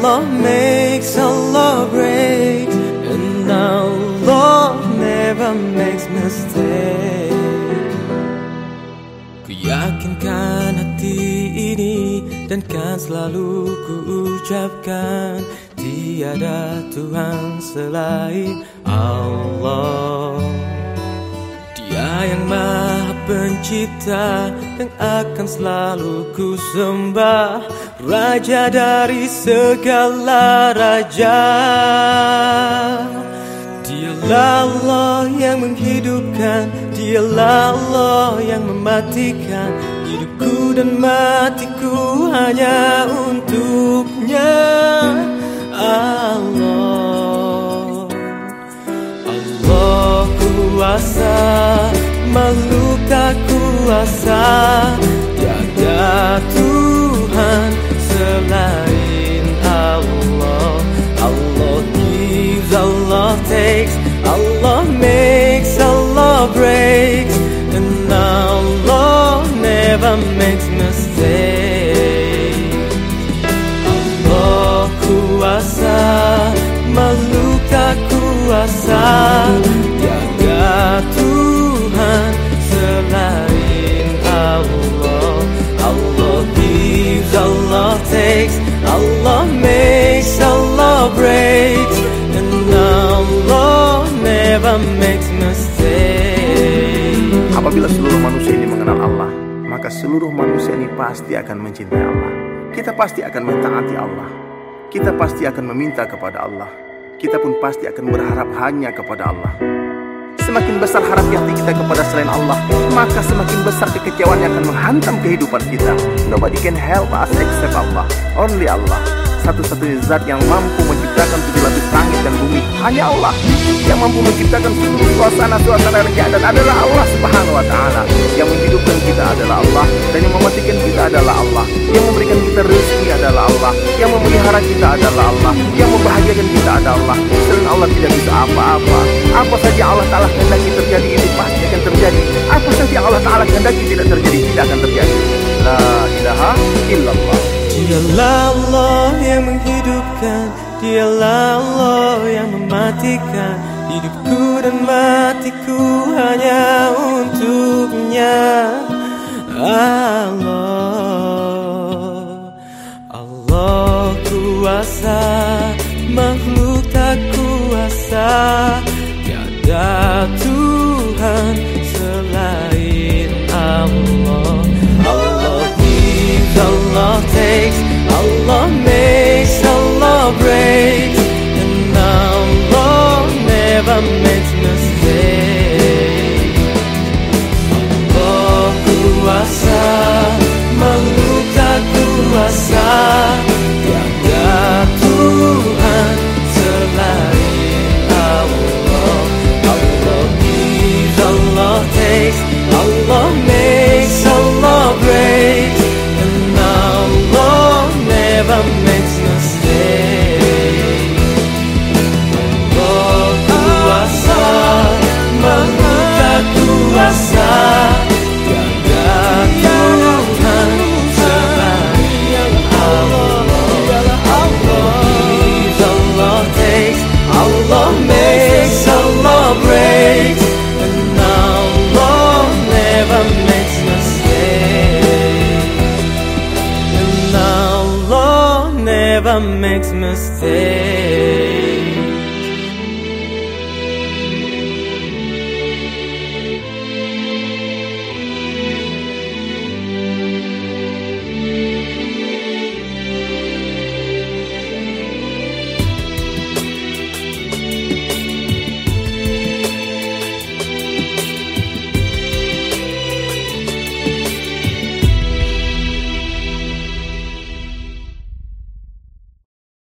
Allah makes, Allah And Allah never makes mistake Ku yakinkan hati ini Dan kan selalu ku ucapkan Tiada Tuhan selain Allah pencipta Yang akan selalu ku sembah Raja dari segala raja. Dialah Allah yang menghidupkan Dialah Allah yang mematikan. Hidupku dan matiku hanya untuknya. Allah. Allah kuasa Makhluk kuasa. Tiada Tuhan selain Allah. Allah gives, Allah takes Allah makes, Allah breaks. And Allah never makes mistake Allah kuasa Makhluk tak kuasa Apabila seluruh manusia ini mengenal Allah, maka seluruh manusia ini pasti akan mencintai Allah. Kita pasti akan mentaati Allah. Kita pasti akan meminta kepada Allah. Kita pun pasti akan berharap hanya kepada Allah. Semakin besar harap hati kita kepada selain Allah, maka semakin besar kekecewaan yang akan menghantam kehidupan kita. Nobody can help us except Allah. Only Allah. Satu-satunya zat yang mampu menciptakan tujuh langit dan bumi hanya Allah. Yang mampu menciptakan seluruh suasana-suasana kerja dan adalah Allah Subhanahu wa taala. Yang menghidupkan kita adalah Allah dan yang mematikan kita adalah Allah. Yang memberikan kita rezeki adalah Allah. Yang memelihara kita adalah Allah. Yang membahagiakan kita adalah Allah. Selain Allah tidak bisa apa-apa. Apa saja menghidupkan Dialah Allah yang mematikan Hidupku dan matiku hanya untuknya. Allah Allah kuasa Makhluk tak kuasa Tiada Tuhan never makes mistake